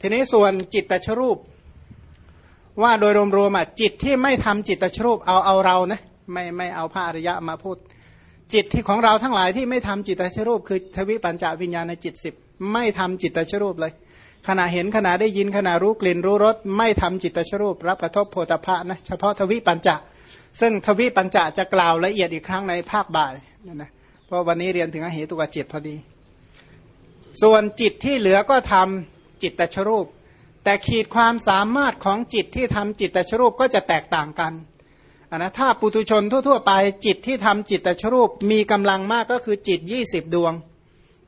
ทีนี้ส่วนจิตตชรูป ว่าโดยรวมๆอะจิตที่ไม่ทำจิตตชรูปเอาเอาเรานะไม่ไม่เอาพระอริยะมาพูด จิตที่ของเราทั้งหลายที่ไม่ทำจิตตชรูป คือทวิปัญจวิญญาณในจิตสิบไม่ทำจิตตชรูปเลย ขณะเห็นขณะได้ยินขณะรู้กลิ่นรู้รสไม่ทำจิตตชรูป รับกระทบโพธพะนะเฉพาะทวิปัญจะซึ่งทวิปัญจะจะกล่าวละเอียดอีกครั้งในภาคบ่ายนะนะเพราะวันนี้เรียนถึงอเหตุกจิตพอดี ส่วนจิตที่เหลือก็ทำ จิตตชรูป แต่ขีดความสามารถของจิตที่ทำจิตตชรูปก็จะแตกต่างกันนะถ้าปุตุชนทั่ว ๆ ไปจิตที่ทำจิตตชรูปมีกำลังมากก็คือจิต 20 ดวง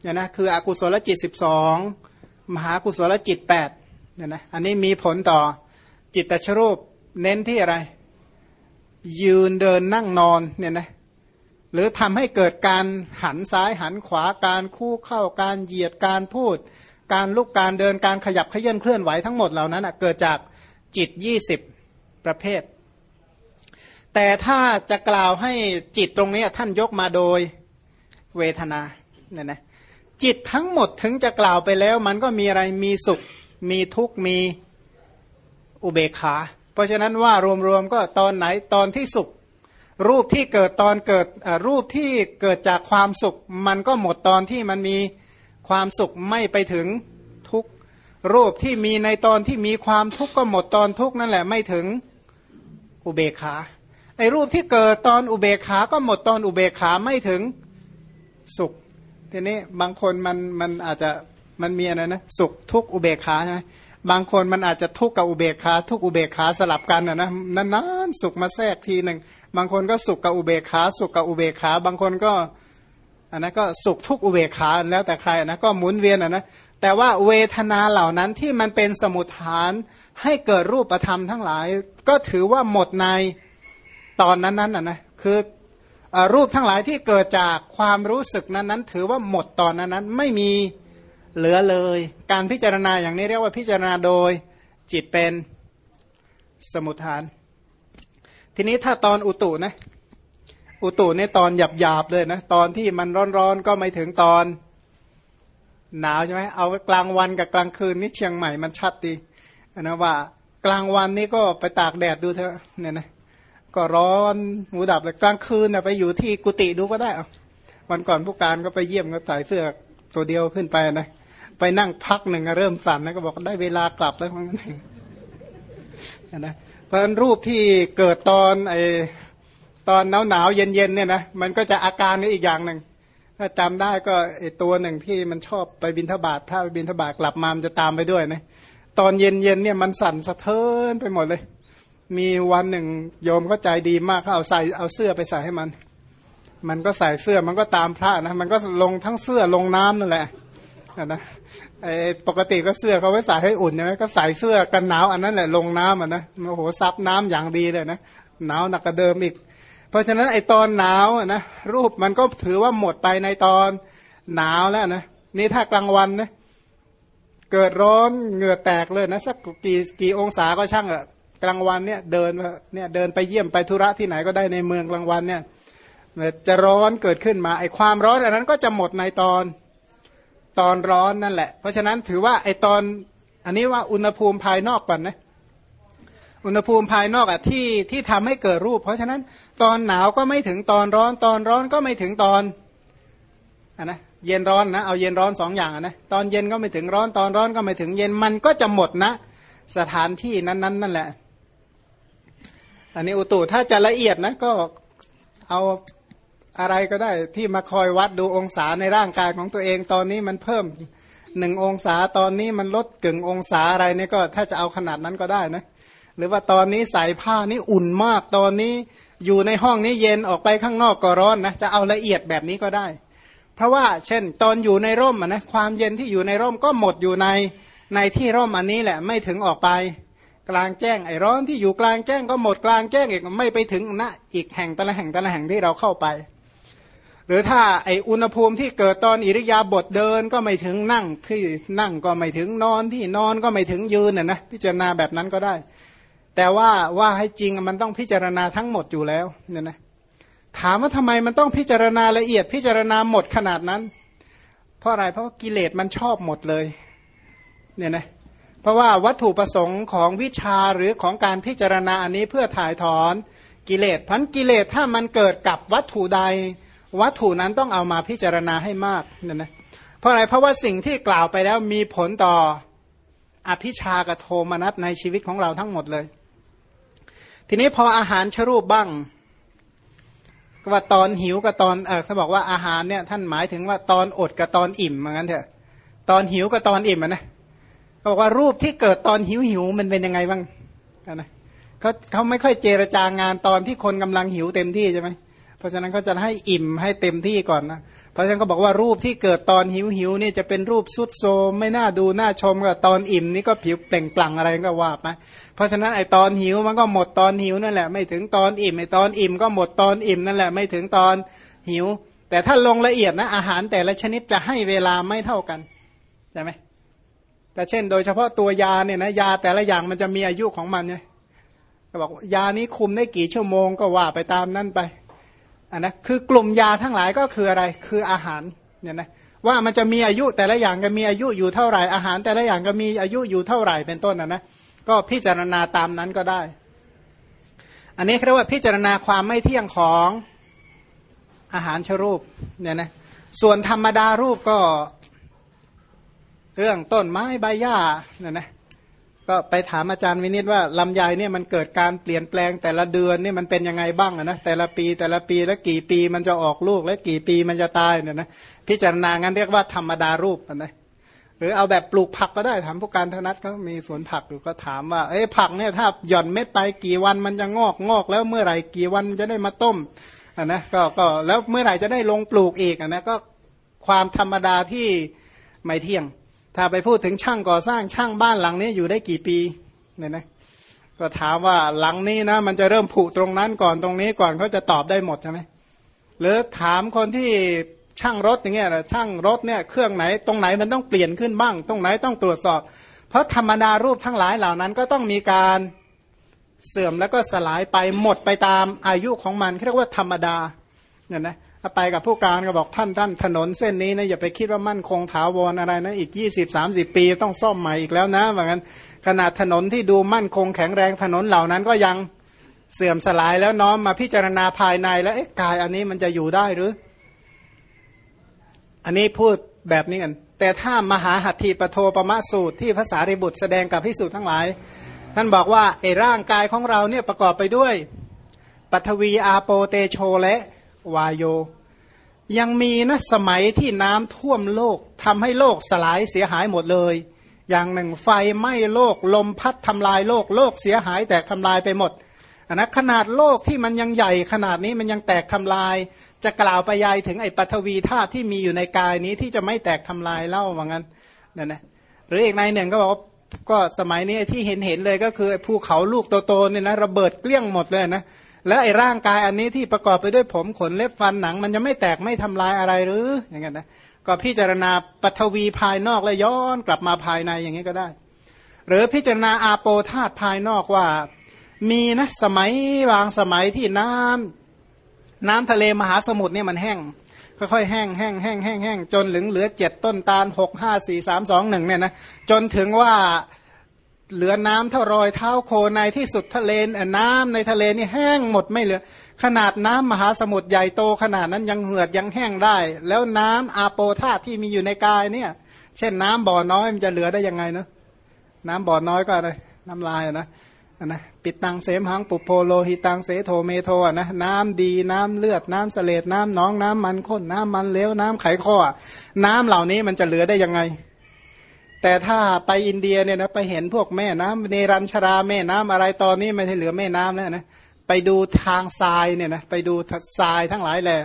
เนี่ยนะคืออกุศลจิต 12 มหากุศลจิต8เนี่ยนะอันนี้มีผลต่อจิตตชรูปเน้นที่อะไร ยืนเดินนั่งนอนเนี่ยนะหรือทำให้เกิดการหันซ้ายหันขวาการคู่เข้าการเหยียดการพูด การลุกการเดินการขยับเขยื่อนเคลื่อนไหวทั้งหมดเหล่านั้นเกิดจากจิต 20 ประเภท แต่ถ้าจะกล่าวให้จิตตรงนี้ท่านยกมาโดยเวทนาเนี่ยนะจิตทั้งหมดถึงจะกล่าวไปแล้ว มันก็มีอะไรมีสุข มีทุกข์มีอุเบกขา เพราะฉะนั้นว่ารวมๆก็ตอนไหนตอนที่สุข รูปที่เกิดตอนเกิดรูปที่เกิดจากความสุข มันก็หมดตอนที่มันมี ความสุขไม่ไปถึงทุกรูปที่มีในตอนที่มีความทุกข์ก็หมดตอนทุกนั่นแหละไม่ถึงอุเบกขาไอ้รูปที่เกิดตอนอุเบกขาก็หมดตอนอุเบกขาไม่ถึงสุขทีนี้บางคนมันมันอาจจะมันมีอะไรนะสุขทุกอุเบกขาใช่ไหมบางคนมันอาจจะทุกข์กับอุเบกขาทุกอุเบกขาสลับกันนะนะนานๆสุขมาแทรกทีหนึ่งบางคนก็สุขกับอุเบกขาสุขกับอุเบกขา บางคนก็ อันนั้นก็สุขทุกอุเบกขาแล้วแต่ใครนะก็หมุนเวียนอะนะแต่ว่าเวทนาเหล่านั้นที่มันเป็นสมุทฐานให้เกิดรูปธรรมทั้งหลาย ก็ถือว่าหมดในตอนนั้นๆอะนะคือรูปทั้งหลายที่เกิดจากความรู้สึกนั้นนั้น ถือว่าหมดตอนนั้นนั้นไม่มีเหลือเลย การพิจารณาอย่างนี้เรียกว่าพิจารณาโดยจิตเป็นสมุทฐาน ทีนี้ถ้าตอนอุตุนะ อุตุในตอนหยาบหยาบเลยนะตอนที่มันร้อนๆก็ไม่ถึงตอน หนาวใช่ไหมเอากลางวันกับกลางคืนนี่เชียงใหม่มันชัดดีนะว่ากลางวันนี่ก็ไปตากแดดดูเถอะเนี่ยนะก็ร้อนหูดับเลยกลางคืนนะไปอยู่ที่กุฏิดูก็ได้วันก่อนผู้การก็ไปเยี่ยมก็ใส่เสื้อตัวเดียวขึ้นไปนะไปนั่งพักหนึ่งเริ่มสั่นนะก็บอกได้เวลากลับแล้วมันนะเพราะรูปที่เกิดตอนไอ ตอนหนาวหนาวเย็นเย็นเนี่ยนะมันก็จะอาการนี้อีกอย่างหนึ่งถ้าจำได้ก็ไอตัวหนึ่งที่มันชอบไปบินทบาทพระไปบินทบาทกลับมามันจะตามไปด้วยนะตอนเย็นเย็นเนี่ยมันสั่นสะเทินไปหมดเลย มีวันหนึ่งโยมก็ใจดีมากเขาเอาใส่เอาเสื้อไปใส่ให้มัน มันก็ใส่เสื้อมันก็ตามพระนะมันก็ลงทั้งเสื้อลงน้ำนั่นแหละนะไอ้ปกติก็เสื้อเขาไว้ใส่ให้อุ่นใช่ไหมก็ใส่เสื้อกันหนาวอันนั้นแหละลงน้ำอะนะโอ้โหซับน้ำอย่างดีเลยนะหนาวหนักกว่าเดิมอีก เพราะฉะนั้นไอ้ตอนหนาวนะรูปมันก็ถือว่าหมดไปในตอนหนาวแล้วนะนี่ถ้ากลางวันนะเกิดร้อนเหงื่อแตกเลยนะสักกี่กี่องศาก็ช่างอะกลางวันเนี่ยเดินเนี่ยเดินไปเยี่ยมไปธุระที่ไหนก็ได้ในเมืองกลางวันเนี่ยจะร้อนเกิดขึ้นมาไอ้ความร้อนอันนั้นก็จะหมดในตอนตอนร้อนนั่นแหละ เพราะฉะนั้นถือว่าไอตอนอันนี้ว่าอุณหภูมิภายนอกก่อนนะ อุณหภูมิภายนอกอะที่ที่ทำให้เกิดรูป เพราะฉะนั้นตอนหนาวก็ไม่ถึงตอนร้อนตอนร้อนก็ไม่ถึงตอนอันนะเย็นร้อนนะเอาเย็นร้อนสองอย่างนะตอนเย็นก็ไม่ถึงร้อนตอนร้อนก็ไม่ถึงเย็นมันก็จะหมดนะ สถานที่นั้นๆนั่นแหละอันนี้อุตุถ้าจะละเอียดนะก็เอาอะไรก็ได้ที่มาคอยวัดดูองศาในร่างกายของตัวเองตอนนี้มันเพิ่มหนึ่งองศาตอนนี้มันลดกึ่งองศาอะไรเนี่ยก็ ถ้าจะเอาขนาดนั้นก็ได้นะ หรือว่าตอนนี้ใส่ผ้านี่อุ่นมากตอนนี้อยู่ในห้องนี้เย็นออกไปข้างนอกก็ร้อนนะจะเอาละเอียดแบบนี้ก็ได้ เพราะว่าเช่น ตอนอยู่ในร่มนะความเย็นที่อยู่ในร่มก็หมดอยู่ในในที่ร่มอันนี้แหละไม่ถึงออกไป กลางแจ้งไอ้ร้อนที่อยู่กลางแจ้งก็หมดกลางแจ้งอีกไม่ไปถึงณอีกแห่งแต่ละแห่งแต่ละแห่งที่เราเข้าไป หรือถ้าไออุณหภูมิที่เกิดตอนอิริยาบถเดินก็ไม่ถึงนั่งที่นั่งก็ไม่ถึงนอนที่นอนก็ไม่ถึงยืนน่ะนะพิจารณาแบบนั้นก็ได้ แต่ว่าว่าให้จริงมันต้องพิจารณาทั้งหมดอยู่แล้วเนี่ยนะถามว่าทำไมมันต้องพิจารณาละเอียดพิจารณาหมดขนาดนั้น เพราะอะไรเพราะกิเลสมันชอบหมดเลยเนี่ยนะเพราะว่าวัตถุประสงค์ของวิชาหรือของการพิจารณาอันนี้เพื่อถ่ายถอนกิเลสพันกิเลสถ้ามันเกิดกับวัตถุใด วัตถุนั้นต้องเอามาพิจารณาให้มากเนี่ยนะเพราะอะไรเพราะว่าสิ่งที่กล่าวไปแล้วมีผลต่ออภิชากับโทมนัสในชีวิตของเราทั้งหมดเลย ทีนี้พออาหารชรูปบ้างก็ว่าตอนหิวกับตอนเออเขาบอกว่าอาหารเนี่ยท่านหมายถึงว่าตอนอดกับตอนอิ่มเหมือนกันเถอะ ตอนหิวกับตอนอิ่มนะเขาบอกว่ารูปที่เกิดตอนหิวหิวมันเป็นยังไงบ้างนะเขาเขาไม่ค่อยเจรจางานตอนที่คนกำลังหิวเต็มที่ใช่ไหมเพราะฉะนั้นเขาจะให้อิ่มให้เต็มที่ก่อนนะเพราะฉะนั้นก็บอกว่ารูปที่เกิดตอนหิวหิวนี่จะเป็นรูปสุดโซมไม่น่าดูน่าชมกับตอนอิ่มนี่ก็ผิวเปล่งปลั่งอะไรก็ว่าไปเพราะฉะนั้นไอตอนหิวมันก็หมดตอนหิวนั่นแหละ ไม่ถึงตอนอิ่มไอตอนอิ่มก็หมดตอนอิ่มนั่นแหละไม่ถึงตอนหิว แต่ถ้าลงละเอียดนะอาหารแต่ละชนิดจะให้เวลาไม่เท่ากันใช่ไหมแต่เช่น โดยเฉพาะตัวยาเนี่ยนะยาแต่ละอย่างมันจะมีอายุของมันไงก็บอกยานี้คุมได้กี่ชั่วโมงก็ว่าไปตามนั่นไป อันนะคือกลุ่มยาทั้งหลายก็คืออะไรคืออาหารเนี่ยนะว่ามันจะมีอายุแต่ละอย่างก็มีอายุอยู่เท่าไหร่อาหาร แต่ละอย่างก็มีอายุอยู่เท่าไหร่เป็นต้นนะนะก็พิจารณาตามนั้นก็ได้ อันนี้เรียกว่าพิจารณาความไม่เที่ยงของอาหารชรูปเนี่ยนะส่วนธรรมดารูปก็เรื่องต้นไม้ใบหญ้าเนี่ยนะ ก็ไปถามอาจารย์วินิตว่าลำไยเนี่ยมันเกิดการเปลี่ยนแปลงแต่ละเดือนเนี่ยมันเป็นยังไงบ้างนะแต่ละปีแต่ละปีแล้วกี่ปีมันจะออกลูกและกี่ปีมันจะตายเนี่ยนะพิจารณางั้นเรียกว่าธรรมดารูปนะหรือเอาแบบปลูกผักก็ได้ถามผู้การธนัทเขามีสวนผักอยู่ก็ถามว่าเอ้ผักเนี่ยถ้าหย่อนเม็ดไปกี่วันมันจะงอกงอกแล้วเมื่อไหร่กี่วันจะได้มาต้มอะนะก็ก็แล้วเมื่อไหร่จะได้ลงปลูกอีกอะนะก็ความธรรมดาที่ไม่เที่ยง ถ้าไปพูดถึงช่างก่อสร้างช่างบ้านหลังนี้อยู่ได้กี่ปีเนี่ยนะก็ถามว่าหลังนี้นะมันจะเริ่มผุตรงนั้นก่อนตรงนี้ก่อนเขาจะตอบได้หมดใช่ไหมหรือถามคนที่ช่างรถอย่างเงี้ยนะช่างรถเนี่ยเครื่องไหนตรงไหนมันต้องเปลี่ยนขึ้นบ้าง ตรงไหนต้องตรวจสอบ เพราะธรรมดารูปทั้งหลายเหล่านั้นก็ต้องมีการเสื่อมแล้วก็สลายไปหมดไปตามอายุของมันเรียกว่าธรรมดาเนี่ยนะ ถ้าไปกับผู้การก็บอกท่านท่านถนนเส้นนี้นะอย่าไปคิดว่ามั่นคงถาวรอะไรนะอีกยี่สิบสามสิบปีต้องซ่อมใหม่อีกแล้วนะว่างั้นขนาดถนนที่ดูมั่นคงแข็งแรงถนนเหล่านั้นก็ยังเสื่อมสลายแล้วน้อมมาพิจารณาภายในแล้วกายอันนี้มันจะอยู่ได้หรือ อันนี้พูดแบบนี้กัน แต่ถ้ามหาหัตถีปโทปมะสูตรที่ภาษาริบุตรแสดงกับพิสูจน์ทั้งหลาย ท่านบอกว่าไอ้ร่างกายของเราเนี่ยประกอบไปด้วยปัทวีอาโปเตโชและ วายโย ยังมีนะสมัยที่น้ำท่วมโลกทำให้โลกสลายเสียหายหมดเลย อย่างหนึ่งไฟไหม้โลกลมพัดทำลายโลกโลกเสียหายแตกทำลายไปหมดนนะขนาดโลกที่มันยังใหญ่ขนาดนี้มันยังแตกทำลาย จะกล่าวไปยายถึงไอ้ปฐวีธาตุที่มีอยู่ในกายนี้ที่จะไม่แตกทำลายเล่าว่างั้นนั่นนะหรืออีกในหนึ่งก็บอกว่าก็สมัยนี้ที่เห็นเห็นเลยก็คือภูเขาลูกโตๆเนี่ยนะระเบิดเกลี้ยงหมดเลยนะ แล้วไอ้ร่างกายอันนี้ที่ประกอบไปด้วยผมขนเล็บฟันหนัง มันจะไม่แตกไม่ทำลายอะไรหรืออย่างเงี้ยนะก็พิจารณาปฐวีภายนอกและย้อนกลับมาภายในอย่างนี้ก็ได้ หรือพิจารณาอาโปธาตภายนอกว่า มีนะสมัยบางสมัยที่น้ำน้ำทะเลมหาสมุทรเนี่ยมันแห้งค่อยๆแห้งแห้งแห้งแห้งแห้งจนเหลือเหลือเจ็ดต้นตาลหกห้าสี่สามสองหนึ่งเนี่ยนะจนถึงว่า เหลือน้ำเท่ารอยเท้าโคในที่สุดทะเลน้ำในทะเลนี่แห้งหมดไม่เหลือ ขนาดน้ำมหาสมุทรใหญ่โตขนาดนั้นยังเหือดยังแห้งได้ แล้วน้ำอาโปธาที่มีอยู่ในกายเนี่ย เช่นน้ำบ่อน้อยมันจะเหลือได้ยังไงเนาะน้ำบ่อน้อยก็อะไรน้ำลายนะนะปิดตังเสมหังปุโพโลหิตังเสโทเมโทนะน้ำดีน้ำเลือดน้ำเสลดน้ำน้องน้ำมันข้นน้ำมันเลวน้ำไขข้อ น้ำเหล่านี้มันจะเหลือได้ยังไง แต่ถ้าไปอินเดียเนี่ยนะไปเห็นพวกแม่น้ำเนรัญชราแม่น้ำอะไรตอนนี้ไม่ใช่เหลือแม่น้ำแล้วนะไปดูทางทรายเนี่ยนะไปดูทรายทั้งหลายแหละ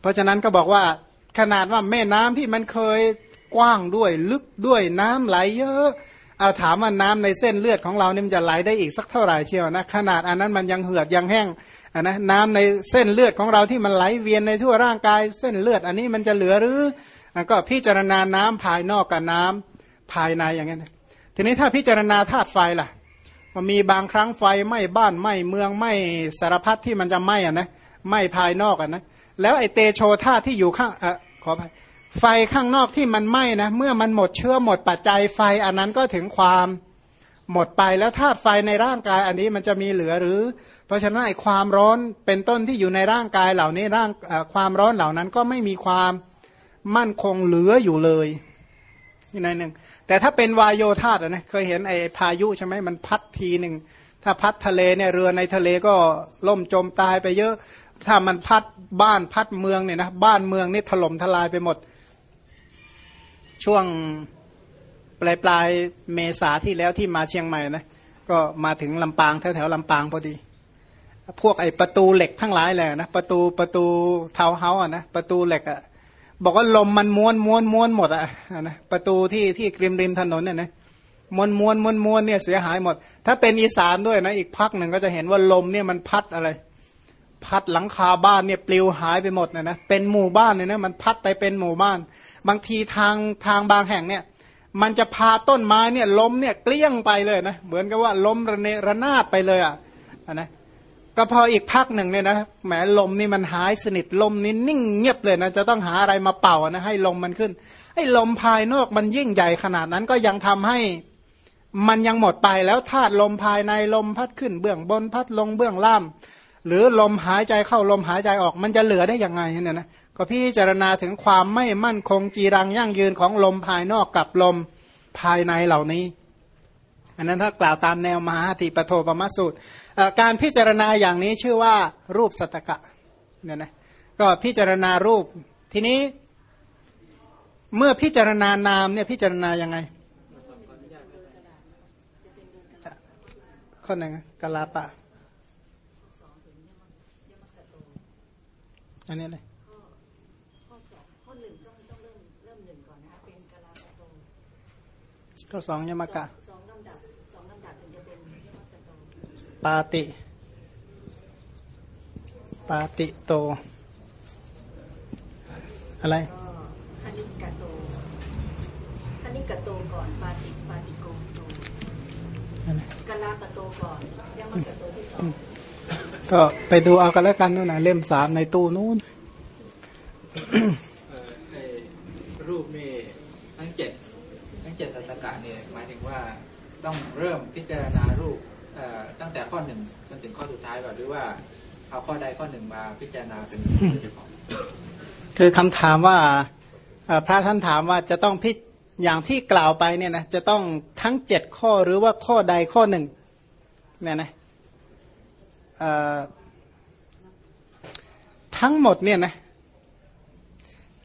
เพราะฉะนั้นก็บอกว่าขนาดว่าแม่น้ำที่มันเคยกว้างด้วยลึกด้วยน้ำไหลเยอะเอาถามว่าน้ำในเส้นเลือดของเราเนี่ยมันจะไหลได้อีกสักเท่าไหร่เชียวนะขนาดอันนั้นมันยังเหือดยังแห้งอันนะน้ำในเส้นเลือดของเราที่มันไหลเวียนในทั่วร่างกายเส้นเลือด อันนี้มันจะเหลือหรือก็พิจารณาน้ำภายนอกกับน้ำ ภายในอย่างนี้นทีนี้ถ้าพิจารณาธาตุไฟล่ะมันมีบางครั้งไฟไหม้บ้านไหม้เมืองไหม้สารพัดที่มันจะไหม้อะนะไหม้ภายนอกอะนะแล้วไอเตโชธาตุที่อยู่ข้างอขอไปไฟข้างนอกที่มันไหม้นะเมื่อมันหมดเชื้อหมดปัจจัยไฟอันนั้นก็ถึงความหมดไปแล้วธาตุไฟในร่างกายอันนี้มันจะมีเหลือหรือ เพราะฉะนั้นไอความร้อนเป็นต้นที่อยู่ในร่างกายเหล่านี้ร่างความร้อนเหล่านั้นก็ไม่มีความมั่นคงเหลืออยู่เลยนี่ในหนึ่ง แต่ถ้าเป็นวายโยธาตุนะเคยเห็นไอ้พายุใช่ไหมมันพัดทีหนึ่งถ้าพัดทะเลเนี่ยเรือในทะเลก็ล่มจมตายไปเยอะ ถ้ามันพัดบ้านพัดเมืองเนี่ยนะบ้านเมืองนี่ถล่มทลายไปหมด ช่วงปลายปลายเมษาที่แล้วที่มาเชียงใหม่นะก็มาถึงลำปางแถวแถวลำปางพอดี พวกไอ้ประตูเหล็กทั้งหลายแหละนะประตูประตูเทาเฮาอะนะประตูเหล็กอะ บอกว่าลมมันม้วนม้วนม้วนหมดอะนะประตูที่ที่ริมริมถนนเนี่ยนะม้วนม้วนม้วนม้วนเนี่ยเสียหายหมด ถ้าเป็นอีสานด้วยนะอีกพักหนึ่งก็จะเห็นว่าลมเนี่ยมันพัดอะไร พัดหลังคาบ้านเนี่ยปลิวหายไปหมดนะนะเป็นหมู่บ้านเนี่ยนะมันพัดไปเป็นหมู่บ้าน บางทีทางทางบางแห่งเนี่ย มันจะพาต้นไม้เนี่ยล้มเนี่ยเกลี้ยงไปเลยนะเหมือนกับว่าล้มระเนระนาดไปเลยอะนะ ก็พออีกพักหนึ่งเนี่ยนะแหมลมนี่มันหายสนิทลมนี่นิ่งเงียบเลยนะจะต้องหาอะไรมาเป่านะให้ลมมันขึ้นไอ้ลมภายนอกมันยิ่งใหญ่ขนาดนั้นก็ยังทำให้มันยังหมดไปแล้วธาตุลมภายในลมพัดขึ้นเบื้องบนพัดลงเบื้องล่าง หรือลมหายใจเข้าลมหายใจออกมันจะเหลือได้ยังไงเนี่ยนะก็พิจารณาถึงความไม่มั่นคงจีรังยั่งยืนของลมภายนอกกับลมภายในเหล่านี้ อันนั้นถ้ากล่าวตามแนวมหาติปโทปมสูตร การพิจารณาอย่างนี้ชื่อว่ารูปสัตกะเนี่ยนะก็พิจารณารูป ทีนี้ เมื่อพิจารณานามเนี่ยพิจารณายังไงข้อหนึ่งกลาปะอันนี้เลยข้อสองยมกะ ปาติ ปาติโต อะไรคณิกโตคณิกโตก่อนปาติปาติโกโตกลาปโตก่อนยมกโตที่สองก็ไปดูเอากันแล้วกันนู่นนะเล่มสามในตู้นู้นรูปนี่ทั้งเจ็ดทั้งเจ็ดสัตกะเนี่ยหมายถึงว่าต้องเริ่มพิจารณารูป ตั้งแต่ข้อหนึ่งจนถึงข้อสุดท้ายก่อนหรือว่าเอาข้อใดข้อหนึ่งมาพิจารณาเป็นคือคำถามว่าพระท่านถามว่าจะต้องพิอย่างที่กล่าวไปเนี่ยนะจะต้องทั้งเจ็ดข้อหรือว่าข้อใดข้อหนึ่งเนี่ยนะทั้งหมดเนี่ยนะ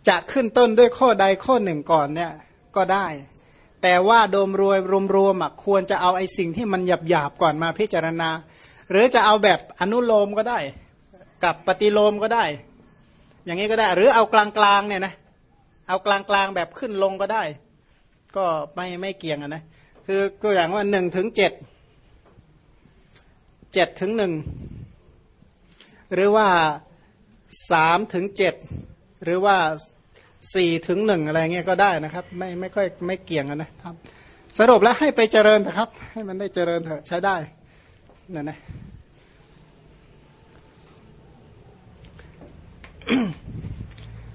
จะขึ้นต้นด้วยข้อใดข้อหนึ่งก่อนเนี่ยก็ได้ แต่ว่าโดมรวยรวมๆควรจะเอาไอ้สิ่งที่มันหยาบๆก่อนมาพิจารณา หรือจะเอาแบบอนุโลมก็ได้ กับปฏิโลมก็ได้ อย่างนี้ก็ได้ หรือเอากลางๆเนี่ยนะเอากลางๆแบบขึ้นลงก็ได้ ก็ไม่ไม่เกี่ยงนะคือตัวอย่างว่าหนึ่งถึงเจ็ดเจ็ดถึงหนึ่งหรือว่าสามถึงเจ็ดหรือว่า สี่ถึงหนึ่งอะไรเงี้ยก็ได้นะครับ ไม่ไม่ค่อยไม่เกี่ยงกันนะครับ สรุปแล้วให้ไปเจริญนะครับ ให้มันได้เจริญเถอะใช้ได้นั่นนะ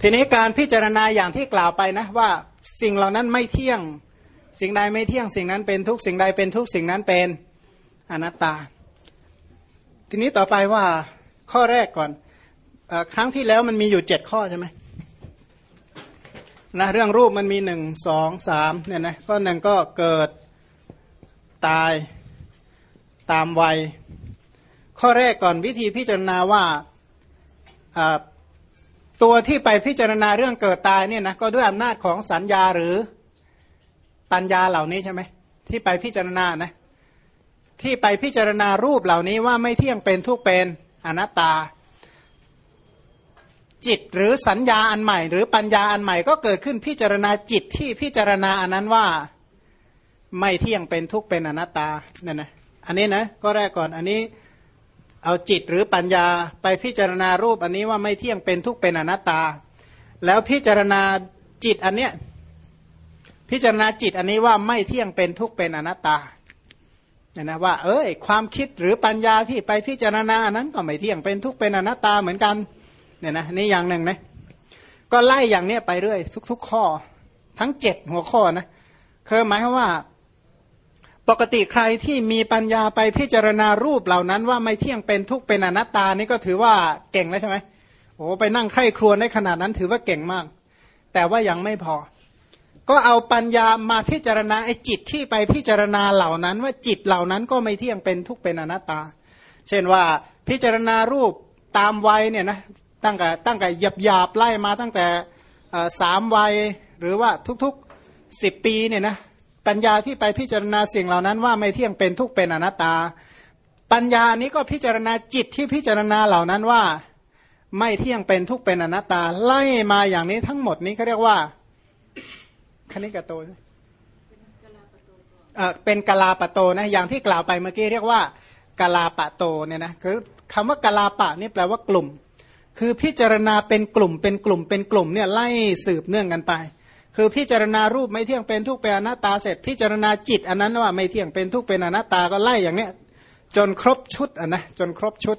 ทีนี้การพิจารณาอย่างที่กล่าวไปนะว่าสิ่งเหล่านั้นไม่เที่ยง สิ่งใดไม่เที่ยงสิ่งนั้นเป็นทุกสิ่งใดเป็นทุกสิ่งนั้นเป็นอนัตตา ทีนี้ต่อไปว่าข้อแรกก่อนอครั้งที่แล้วมันมีอยู่เจ็ดข้อใช่ไหม นะเรื่องรูปมันมีหนึ่งสองสามเนี่ยนะก็หนึ่งก็เกิดตายตามวัย ข้อแรกก่อนวิธีพิจารณาว่าตัวที่ไปพิจารณาเรื่องเกิดตายเนี่ยนะก็ด้วยอำนาจของสัญญาหรือปัญญาเหล่านี้ใช่ไหมที่ไปพิจารณานะที่ไปพิจารณารูปเหล่านี้ว่าไม่เที่ยงเป็นทุกเป็นอนัตตา จิตหรือสัญญาอันใหม่ หรือปัญญาอันใหม่ก็เกิดขึ้นพิจารณาจิตที่พิจารณาอันนั้นว่าไม่เที่ยงเป็นทุกเป็นอนัตตาเนี่ยนะอันนี้นะก็แรกก่อนอันนี้เอาจิตหรือปัญญาไปพิจารณารูปอันนี้ว่าไม่เที่ยงเป็นทุกเป็นอนัตตา แล้วพิจารณาจิตอันเนี้ยพิจารณาจิตอันนี้ว่าไม่เที่ยงเป็นทุกเป็นอนัตตาเนี่ยนะว่าเอ้ยความคิดหรือปัญญาที่ไปพิจารณาอนั้นก็ไม่เที่ยงเป็นทุกเป็นอนัตตาเหมือนกัน เนี่ยนะนี่อย่างหนึ่งนะก็ไล่อย่างเนี้ยไปเรื่อย ทุก ๆ ข้อ ทั้งเจ็ดหัวข้อนะคือหมายความว่า ปกติใครที่มีปัญญาไปพิจารณารูปเหล่านั้นว่าไม่เที่ยงเป็นทุกเป็นอนัตตานี่ก็ถือว่าเก่งแล้วใช่ไหมโอ้ไปนั่งไข้ครวญได้ขนาดนั้นถือว่าเก่งมาก แต่ว่ายังไม่พอ ก็เอาปัญญามาพิจารณาไอ้จิตที่ไปพิจารณาเหล่านั้น ว่าจิตเหล่านั้นก็ไม่เที่ยงเป็นทุกเป็นอนัตตา เช่นว่าพิจารณารูปตามวัยเนี่ยนะ ตั้งแต่ตั้งแต่หยับหยาบไล่มาตั้งแต่สามวัยหรือว่าทุกๆสิบปีเนี่ยนะปัญญาที่ไปพิจารณาสิ่งเหล่านั้นว่าไม่เที่ยงเป็นทุกเป็นอนัตตา ปัญญานี้ก็พิจารณาจิตที่พิจารณาเหล่านั้นว่าไม่เที่ยงเป็นทุกเป็นอนัตตา ไล่มาอย่างนี้ทั้งหมดนี้เขาเรียกว่าคณิกาโตเป็นกลาปโตนะอย่างที่กล่าวไปเมื่อกี้เรียกว่ากลาปโตเนี่ยนะคือคำว่ากลาปะนี่แปลว่ากลุ่ม คือพิจารณาเป็นกลุ่มเป็นกลุ่มเป็นกลุ่มเนี่ยไล่สืบเนื่องกันไป คือพิจารณารูปไม่เที่ยงเป็นทุกเป็นอนัตตาเสร็จ พิจารณาจิตอันนั้นว่าไม่เที่ยงเป็นทุกเป็นอนัตตาก็ไล่อย่างเนี้ยจนครบชุดอะนะจนครบชุด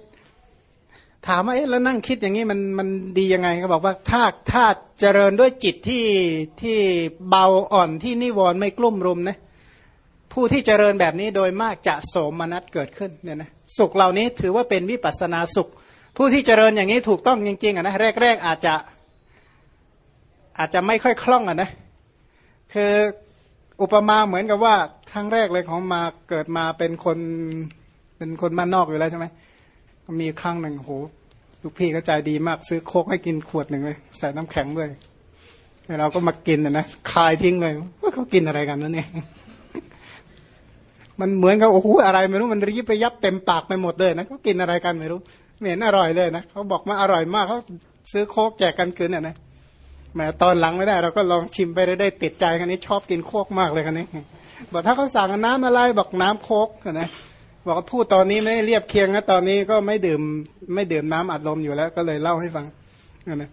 ถามว่าเอ๊ะแล้วนั่งคิดอย่างนี้มันมันดียังไงก็บอกว่าถ้าถ้าเจริญด้วยจิตที่ที่เบาอ่อนที่นิวรณ์ไม่กลุ่มรุมนะผู้ที่เจริญแบบนี้โดยมากจะโสมนัสเกิดขึ้นเนี่ยนะสุขเหล่านี้ถือว่าเป็นวิปัสนาสุข ผู้ที่เจริญอย่างนี้ถูกต้องจริงๆอะนะแรก ๆ อาจจะอาจจะไม่ค่อยคล่องอะนะคืออุปมาเหมือนกับว่าครั้งแรกเลยของมาเกิดมาเป็นคนเป็นคนบ้านนอกอยู่แล้วใช่ไหมมีครั้งหนึ่งโหลูกพี่ก็ใจดีมากซื้อโคกให้กินขวดหนึ่งเลยใส่น้ำแข็งด้วยเราก็มากินนะนะคายทิ้งเลยว่าเขากินอะไรกันนั่นเองมันเหมือนกับโอ้โหอะไรไม่รู้มันรีบระยับเต็มปากไปหมดเลยนะเขากินอะไรกันไม่รู้ เหม็นอร่อยเลยนะเขาบอกมาอร่อยมากเขาซื้อโคกแจกกันคืนน่ะนะแม้ตอนหลังไม่ได้เราก็ลองชิมไปได้ติดใจกันนี้ชอบกินโคกมากเลยกันนี้บอกถ้าเขาสั่งน้ำอะไรบอกน้ำโคกนะบอกว่าพูดตอนนี้ไม่เรียบเคียงนะตอนนี้ก็ไม่ดื่มไม่ดื่มน้ำอัดลมอยู่แล้ว ก็เลยเล่าให้ฟังนะ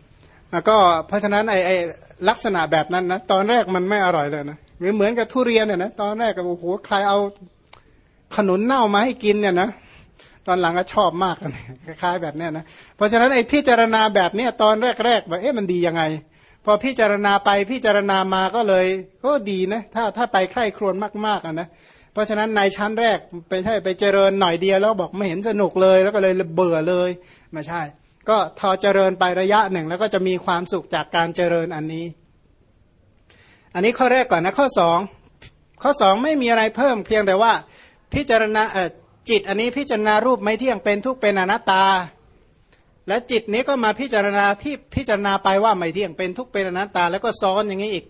แล้วก็เพราะฉะนั้นไอ้ไอ้ลักษณะแบบนั้นนะตอนแรกมันไม่อร่อยเลยนะหรือเหมือนกับทุเรียนเนี่ยนะตอนแรกก็โอ้โหใครเอาขนุนเน่ามาให้กินเนี่ยนะ ตอนหลังก็ชอบมากกันคล้ายๆแบบนี้นะเพราะฉะนั้นไอ้พิจารณาแบบเนี้ยตอนแรกๆแบบเอ๊ะมันดียังไง พอพิจารณาไปพิจารณามาก็เลยก็ดีนะถ้าถ้าไปใคร่ครวญมากๆนะเพราะฉะนั้นในชั้นแรกไปใช่ไปเจริญหน่อยเดียวแล้วบอกไม่เห็นสนุกเลยแล้วก็เลยเบื่อเลยไม่ใช่ ก็ทอเจริญไประยะหนึ่ง แล้วก็จะมีความสุขจากการเจริญอันนี้ อันนี้ข้อแรกก่อนนะข้อสองข้อสองไม่มีอะไรเพิ่มเพียงแต่ว่าพิจารณา จิตอันนี้พิจารณารูปไม่เที่ยงเป็นทุกเป็นอนัตตา และจิตนี้ก็มาพิจารณาที่พิจารณาไปว่าไม่เที่ยงเป็นทุกเป็นอนัตตา แล้วก็ซ้อนอย่างนี้อีก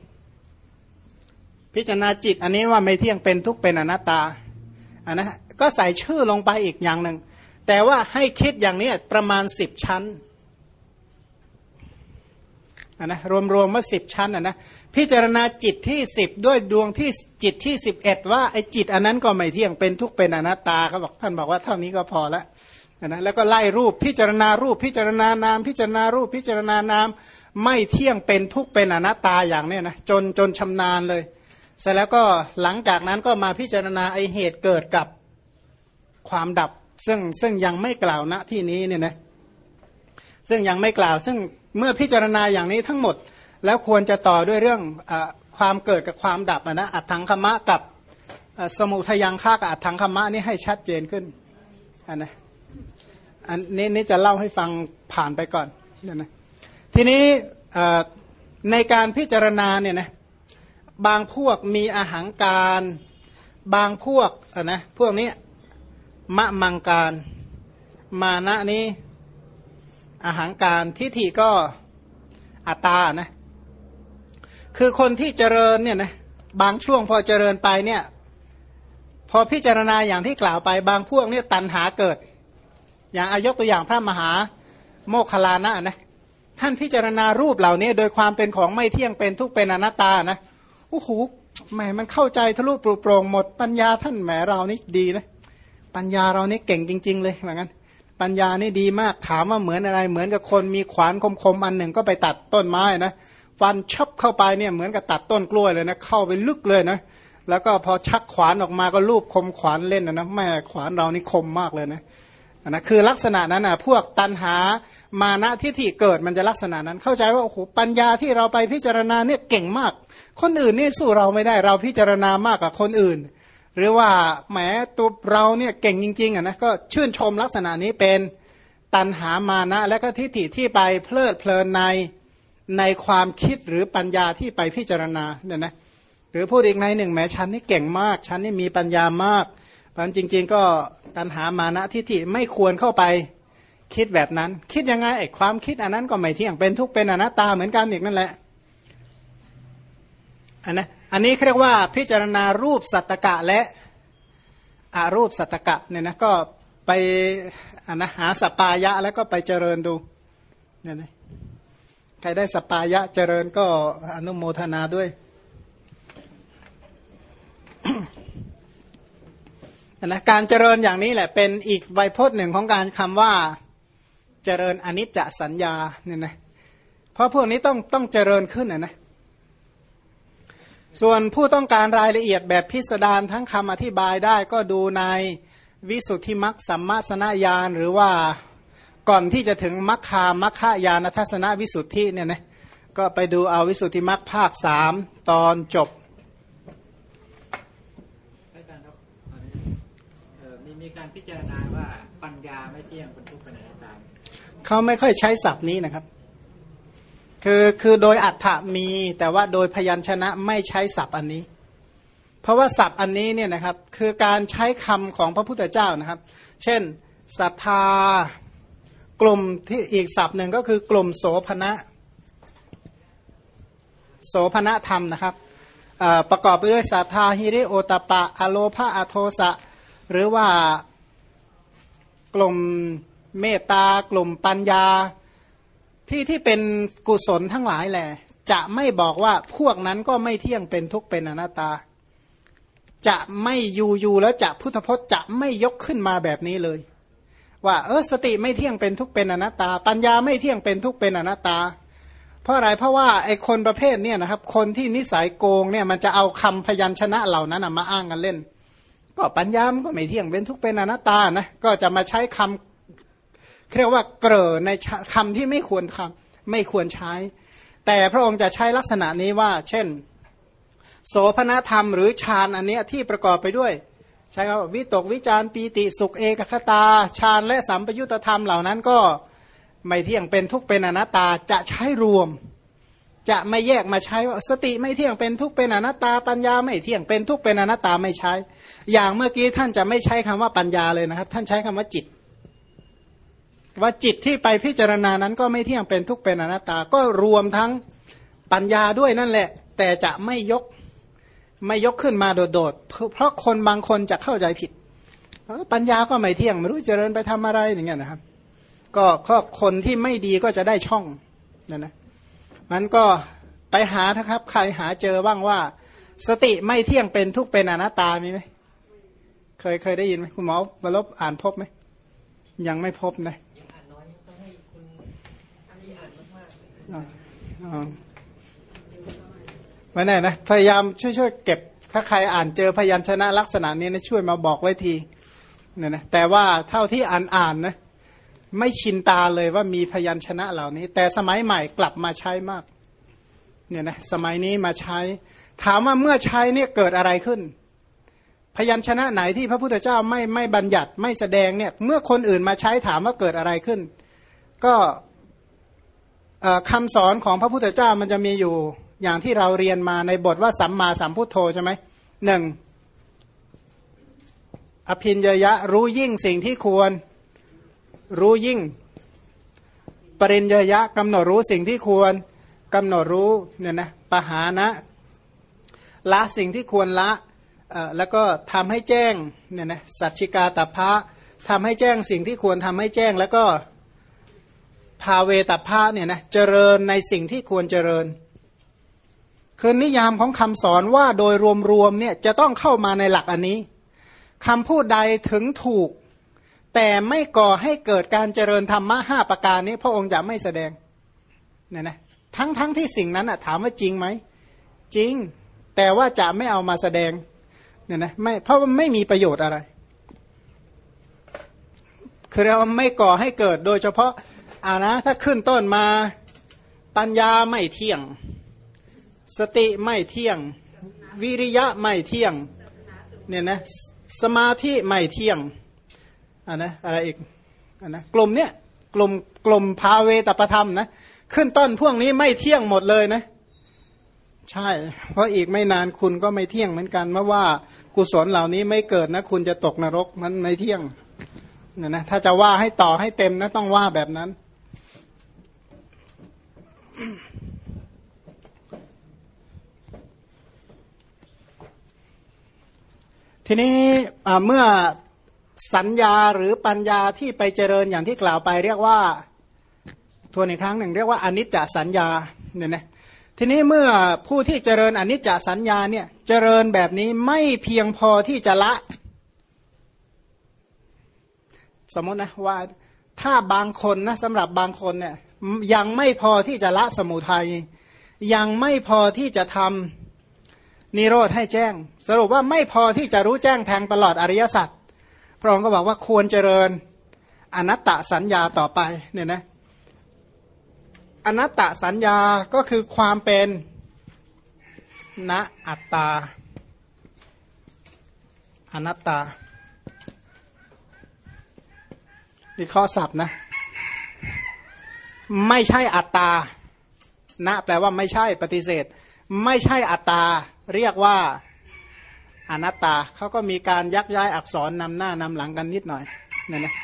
พิจารณาจิตอันนี้ว่าไม่เที่ยงเป็นทุกเป็นอนัตตาอันนะก็ใส่ชื่อลงไปอีกอย่างหนึ่งแต่ว่าให้คิดอย่างนี้ประมาณสิบชั้น นนะรวมๆว่าสิบชั้นอะนะพิจารณาจิตที่สิบด้วยดวงที่จิตที่สิบเอ็ดว่าไอ้จิตอันนั้นก็ไม่เที่ยงเป็นทุกเป็นอนัตตาเขาบอกท่านบอกว่าเท่านี้ก็พอแล้วนะแล้วก็ไล่รูปพิจารณารูปพิจารณานาม พิจารณารูปพิจารณานาม ไม่เที่ยงเป็นทุกเป็นอนัตตาอย่างเนี้ยนะจนจนชำนาญเลย เสร็จแล้วก็หลังจากนั้นก็มาพิจารณาไอเหตุเกิดกับความดับ ซึ่งซึ่งยังไม่กล่าวณที่นี้เนี่ยนะซึ่งยังไม่กล่าวซึ่ง เมื่อพิจารณาอย่างนี้ทั้งหมด แล้วควรจะต่อด้วยเรื่องอความเกิดกับความดับนะอัตถังคมะกับสมุทยังฆ่ากับอัตถังคมะนี่ให้ชัดเจนขึ้นอันนะอันนี้นี่จะเล่าให้ฟังผ่านไปก่อนเนี่ยนะทีนี้ในการพิจารณาเนี่ยนะบางพวกมีอาหางการบางพวกนะพวกนี้มะมังการ มานะนี้ อาหางการทิฏฐิก็อัตตานะคือคนที่เจริญเนี่ยนะบางช่วงพอเจริญไปเนี่ยพอพิจารณาอย่างที่กล่าวไปบางพวกเนี่ยตันหาเกิด อย่างอายกตัวอย่างพระมหาโมคคลานะนะท่านพิจารณารูปเหล่านี้โดยความเป็นของไม่เที่ยงเป็นทุกเป็นอนัตตานะโอ้โหแหมมันเข้าใจทะลุปลุโปร่งหมดปัญญาท่านแหมเรานี่ดีนะปัญญาเรานี่เก่งจริง ๆ เลยเหมือนกัน ปัญญานี่ดีมากถามว่าเหมือนอะไร เหมือนกับคนมีขวานคมๆอันหนึ่งก็ไปตัดต้นไม้นะฟันชับเข้าไปเนี่ยเหมือนกับตัดต้นกล้วยเลยนะเข้าไปลึกเลยนะแล้วก็พอชักขวานออกมาก็ลูบคมขวานเล่นนะนะแม่ขวานเรานี่คมมากเลยนะนะคือลักษณะนั้นอะพวกตันหามานะทิฏฐิเกิดมันจะลักษณะนั้น เข้าใจว่าโอ้โหปัญญาที่เราไปพิจารณาเนี่ยเก่งมาก คนอื่นนี่สู้เราไม่ได้เราพิจารณามากกว่าคนอื่น หรือว่าแหมตัวเราเนี่ยเก่งจริงๆอะนะก็ชื่นชมลักษณะนี้เป็นตันหามานะ และก็ทิฏฐิที่ไปเพลิดเพลินในในความคิดหรือปัญญาที่ไปพิจารณาเนี่ยนะหรือพูดอีกในหนึ่งแม้ฉันนี่เก่งมาก ฉันนี่มีปัญญามากเพราะจริง ๆ ก็ตันหามานะทิฏฐิไม่ควรเข้าไปคิดแบบนั้น คิดยังไงไอ้ความคิดอันนั้นก็ไม่เที่ยงเป็นทุกเป็นอนัตตาเหมือนกันอีกนั่นแหละอันนะ อันนี้เรียกว่าพิจารณารูปสัตตกะและอารูปสัตตกะเนี่ยนะก็ไปอันนะหาสปายะแล้วก็ไปเจริญดูเนี่ยนะใครได้สปายะเจริญก็อนุโมทนาด้วยนะการเจริญอย่างนี้แหละเป็นอีกไวยพจน์หนึ่งของการคำว่าเจริญอนิจจสัญญาเนี่ยนะเพราะพวกนี้ต้องต้องเจริญขึ้นนะนะ ส่วนผู้ต้องการรายละเอียดแบบพิสดารทั้งคำอธิบายได้ก็ดูในวิสุทธิมักสัมมาสนญาณหรือว่าก่อนที่จะถึงมัคคามัคคายานทัศนวิสุทธิเนี่ยนะก็ไปดูเอาวิสุทธิมักภาคสามตอนจบมีการพิจารณาว่าปัญญาไม่เที่ยงเป็นทุกข์เป็นอนัตตาเขาไม่ค่อยใช้ศัพท์นี้นะครับ คือคือโดยอัฏฐมีแต่ว่าโดยพยัญชนะไม่ใช้ศัพท์อันนี้ เพราะว่าศัพท์อันนี้เนี่ยนะครับคือการใช้คำของพระพุทธเจ้านะครับ เช่นศรัทธากลุ่มที่อีกศัพท์หนึ่งก็คือกลุ่มโสภณะโสภณธรรมนะครับประกอบไปด้วยศรัทธาฮิริโอตปะ อโลภาอโทสะ หรือว่ากลุ่มเมตตากลุ่มปัญญา ที่ที่เป็นกุศลทั้งหลายแหละจะไม่บอกว่าพวกนั้นก็ไม่เที่ยงเป็นทุกเป็นอนัตตา จะไม่อยู่อยู่แล้วจะพุทธพจน์จะไม่ยกขึ้นมาแบบนี้เลย ว่าเออสติไม่เที่ยงเป็นทุกเป็นอนัตตา ปัญญาไม่เที่ยงเป็นทุกเป็นอนัตตา เพราะอะไรเพราะว่าไอคนประเภทเนี่ยนะครับ คนที่นิสัยโกงเนี่ยมันจะเอาคำพยัญชนะเหล่านั้นมาอ้างกันเล่น ก็ปัญญามันก็ไม่เที่ยงเป็นทุกเป็นอนัตตานะก็จะมาใช้คำ เรียกว่าเกลอในคำที่ไม่ควรคำไม่ควรใช้ แต่พระองค์จะใช้ลักษณะนี้ว่า เช่น โสภณธรรมหรือฌานอันนี้ที่ประกอบไปด้วย ใช้คำวิตกวิจารปีติสุขเอกคตาฌานและสัมปยุตธรรมเหล่านั้นก็ไม่เที่ยงเป็นทุกเป็นอนัตตาจะใช้รวม จะไม่แยกมาใช้ว่าสติไม่เที่ยงเป็นทุกเป็นอนัตตาปัญญาไม่เที่ยงเป็นทุกเป็นอนัตตาไม่ใช้ อย่างเมื่อกี้ท่านจะไม่ใช้คำว่าปัญญาเลยนะครับ ท่านใช้คำว่าจิต ว่าจิตที่ไปพิจารณานั้นก็ไม่เที่ยงเป็นทุกเป็นอนัตตา ก็รวมทั้งปัญญาด้วยนั่นแหละ แต่จะไม่ยกไม่ยกขึ้นมาโดดๆ เพราะคนบางคนจะเข้าใจผิด ปัญญาก็ไม่เที่ยงไม่รู้เจริญไปทำอะไรอย่างเงี้ยนะครับ ก็ข้อคนที่ไม่ดีก็จะได้ช่องนั่นนะมันก็ไปหานะครับใครหาเจอบ้างว่า สติไม่เที่ยงเป็นทุกเป็นอนัตตามีไหมเคยเคยได้ยินไหมคุณหมอบรลบอ่านพบไหมยังไม่พบนะ ไม่แน่นะพยายามช่วยๆเก็บ ถ้าใครอ่านเจอพยัญชนะลักษณะนี้นะช่วยมาบอกไว้ทีเนี่ยนะแต่ว่าเท่าที่อ่านอ่านนะไม่ชินตาเลยว่ามีพยัญชนะเหล่านี้ แต่สมัยใหม่กลับมาใช้มากเนี่ยนะสมัยนี้มาใช้ ถามว่าเมื่อใช้เนี่ยเกิดอะไรขึ้น พยัญชนะไหนที่พระพุทธเจ้าไม่ไม่บัญญัติไม่แสดงเนี่ยเมื่อคนอื่นมาใช้ถามว่าเกิดอะไรขึ้น ก็ คำสอนของพระพุทธเจ้ามันจะมีอยู่อย่างที่เราเรียนมาในบทว่าสัมมาสัมพุทโธใช่ไหมหนึ่งอภินยยะรู้ยิ่งสิ่งที่ควรรู้ยิ่ง ปริญญยะกำหนดรู้สิ่งที่ควรกำหนดรู้เนี่ยนะปหานะละสิ่งที่ควรละแล้วก็ทำให้แจ้งเนี่ยนะสัจจิกาตพะทำให้แจ้งสิ่งที่ควรทำให้แจ้งแล้วก็ ภาเวตพะเนี่ยนะเจริญในสิ่งที่ควรเจริญ คือนิยามของคำสอนว่าโดยรวมๆเนี่ยจะต้องเข้ามาในหลักอันนี้คำพูดใดถึงถูก แต่ไม่ก่อให้เกิดการเจริญธรรมะห้าประการนี้ พระองค์จะไม่แสดงเนี่ยนะทั้งทั้งที่สิ่งนั้นอะถามว่าจริงไหม จริง แต่ว่าจะไม่เอามาแสดงเนี่ยนะไม่เพราะว่าไม่มีประโยชน์อะไร คือเราไม่ก่อให้เกิดโดยเฉพาะ เอานะ ถ้าขึ้นต้นมาปัญญาไม่เที่ยง สติไม่เที่ยง วิริยะไม่เที่ยงเนี่ยนะสมาธิไม่เที่ยงอันนะอะไรอีกอันนะกลุ่มเนี้ยกลุ่มกลุ่มภาเวตประธรรมนะขึ้นต้นพวกนี้ไม่เที่ยงหมดเลยนะ ใช่ เพราะอีกไม่นานคุณก็ไม่เที่ยงเหมือนกันเมื่อว่ากุศลเหล่านี้ไม่เกิดนะ คุณจะตกนรกมันไม่เที่ยงเนี่ยนะถ้าจะว่าให้ต่อให้เต็มนะต้องว่าแบบนั้น ทีนี้เมื่อสัญญาหรือปัญญาที่ไปเจริญอย่างที่กล่าวไปเรียกว่าทวนอีกครั้งหนึ่งเรียกว่าอนิจจสัญญาเนี่ยนะทีนี้เมื่อผู้ที่เจริญอนิจจสัญญาเนี่ยเจริญแบบนี้ไม่เพียงพอที่จะละ สมมตินะว่าถ้าบางคนนะสำหรับบางคนเนี่ย ยังไม่พอที่จะละสมุทัยยังไม่พอที่จะทำนิโรธให้แจ้ง สรุปว่าไม่พอที่จะรู้แจ้งแทงตลอดอริยสัจพระองค์ก็บอกว่าควรเจริญอนัตตสัญญาต่อไปเนี่ยนะอนัตตสัญญาก็คือความเป็นณอัตตาอนัตตานี่ข้อศัพท์นะ ไม่ใช่อัตตาณแปลว่าไม่ใช่ปฏิเสธ ไม่ใช่อัตตา เรียกว่าอนัตตาเขาก็มีการยักย้ายอักษรนำหน้านำหลังกันนิดหน่อยเนี่ยนะ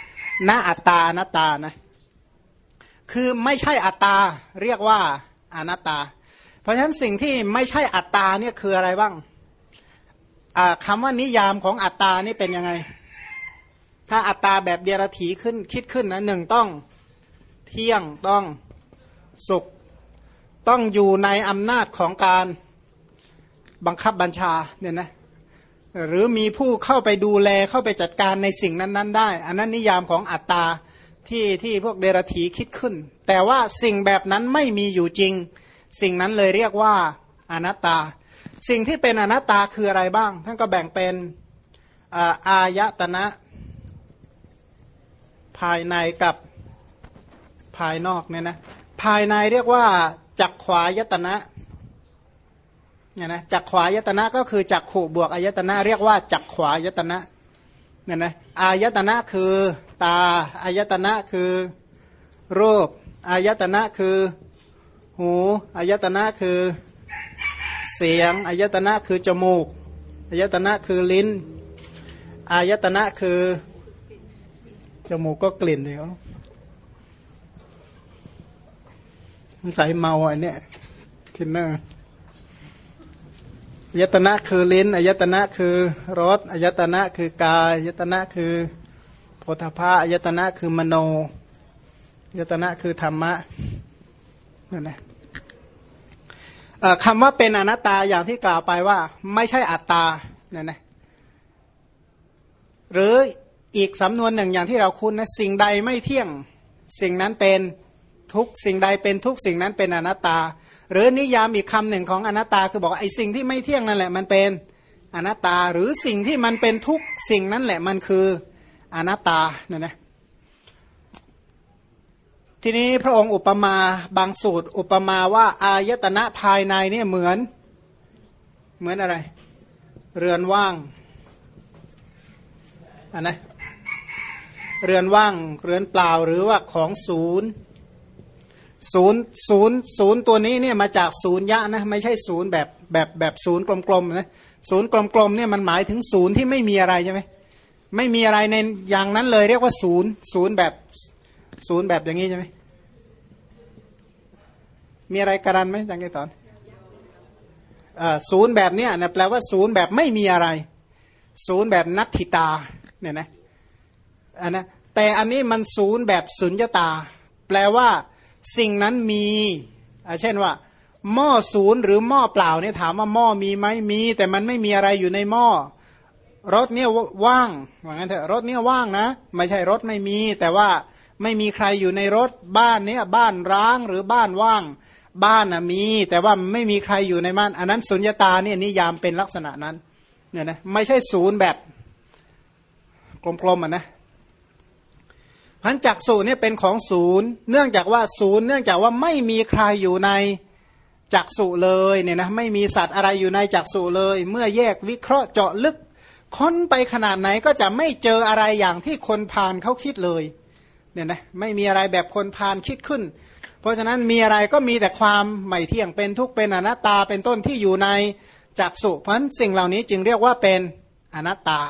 ณอัตตาอนัตตานะคือไม่ใช่อัตตา เรียกว่าอนัตตา เพราะฉะนั้นสิ่งที่ไม่ใช่อัตตาเนี่ยคืออะไรบ้างคำว่านิยามของอัตตานี่เป็นยังไง ถ้าอัตตาแบบเดียรถีขึ้นคิดขึ้นนะหนึ่งต้อง เที่ยงต้องสุข ต้องอยู่ในอำนาจของการบังคับบัญชาเนี่ยนะหรือมีผู้เข้าไปดูแลเข้าไปจัดการในสิ่งนั้น ๆ ได้ อันนั้นนิยามของอัตตาที่ที่พวกเดรธีคิดขึ้น แต่ว่าสิ่งแบบนั้นไม่มีอยู่จริง สิ่งนั้นเลยเรียกว่าอนัตตา สิ่งที่เป็นอนัตตาคืออะไรบ้าง ท่านก็แบ่งเป็นอายตนะภายในกับ ภายนอกเนี่ยนะภายในเรียกว่าจักขวายตนะเนี่ยนะจักขวายตนะก็คือจักขู่บวกอายตนะ เรียกว่าจักขวายตนะเนี่ยนะอายตนะคือตาอายตนะคือรูปอายตนะคือหูอายตนะคือเสียงอายตนะคือจมูกอายตนะคือลิ้นอายตนะคือจมูกก็กลิ่นเดียวมัน ใจเมาอันเนี้ยทินเนอร์อายตนะคือลิ้นอายตนะคือรสอายตนะคือกายอายตนะคือโพธาภาอายตนะคือมโนอายตนะคือธรรมะนั่นแหละคำว่าเป็นอนัตตาอย่างที่กล่าวไปว่า ไม่ใช่อัตตาเนี่ยนะหรืออีกสำนวนหนึ่งอย่างที่เราคุ้นนะสิ่งใดไม่เที่ยง สิ่งนั้นเป็น ทุกสิ่งใดเป็นทุกสิ่งนั้นเป็นอนัตตา หรือนิยามอีกคำหนึ่งของอนัตตาคือบอกไอ้สิ่งที่ไม่เที่ยงนั่นแหละมันเป็นอนัตตาหรือสิ่งที่มันเป็นทุกสิ่งนั่นแหละมันคืออนัตตาเนี่ยนะทีนี้พระองค์อุปมาบางสูตรอุปมาว่าอายตนะภายในนี่เหมือนเหมือนอะไร เรือนว่างอันนะเรือนว่างเรือนเปล่าหรือว่าของศูนย์ ศูนย์ศูนย์ศูนย์ตัวนี้เนี่ยมาจากศูนย์ยะนะไม่ใช่ศูนย์แบบแบบแบบศูนย์กลมๆนะศูนย์กลมๆเนี่ยมันหมายถึงศูนย์ที่ไม่มีอะไรใช่ไหมไม่มีอะไรในอย่างนั้นเลยเรียกว่าศูนย์ศูนย์แบบศูนย์แบบอย่างนี้ใช่ไหมมีอะไรการันไหมจังไงตอนศูนย์แบบเนี้ยนะแปลว่าศูนย์แบบไม่มีอะไร ศูนย์แบบนัตถิตาเนี่ยนะอันนะแต่อันนี้มันศูนย์แบบสุญญตา แปลว่า สิ่งนั้นมีเช่นว่า หม้อศูนย์หรือหม้อเปล่าเนี่ยถามว่าหม้อมีไหมมี แต่มันไม่มีอะไรอยู่ในหม้อรถเนี่ยว่างว่างั้นเถอะรถเนี่ยว่างนะ ไม่ใช่รถไม่มี แต่ว่าไม่มีใครอยู่ในรถบ้านเนี่ยบ้านร้างหรือบ้านว่าง บ้านนะมี แต่ว่าไม่มีใครอยู่ในบ้าน อันนั้นสุญญตาเนี่ยนิยามเป็นลักษณะนั้นเนี่ยนะไม่ใช่ศูนย์แบบกลมๆอะนะ พันจักสุเนี่ยเป็นของศูนย์ เนื่องจากว่าศูนย์ เนื่องจากว่าไม่มีใครอยู่ในจักสุเลยเนี่ยนะไม่มีสัตว์อะไรอยู่ในจักสุเลย เมื่อแยกวิเคราะห์เจาะลึกค้นไปขนาดไหนก็จะไม่เจออะไรอย่างที่คนพานเขาคิดเลยเนี่ยนะไม่มีอะไรแบบคนพานคิดขึ้น เพราะฉะนั้นมีอะไรก็มีแต่ความไม่เที่ยงเป็นทุกข์เป็นอนัตตาเป็นต้นที่อยู่ในจักสุเพราะฉะนั้นสิ่งเหล่านี้จึงเรียกว่าเป็นอนัตตา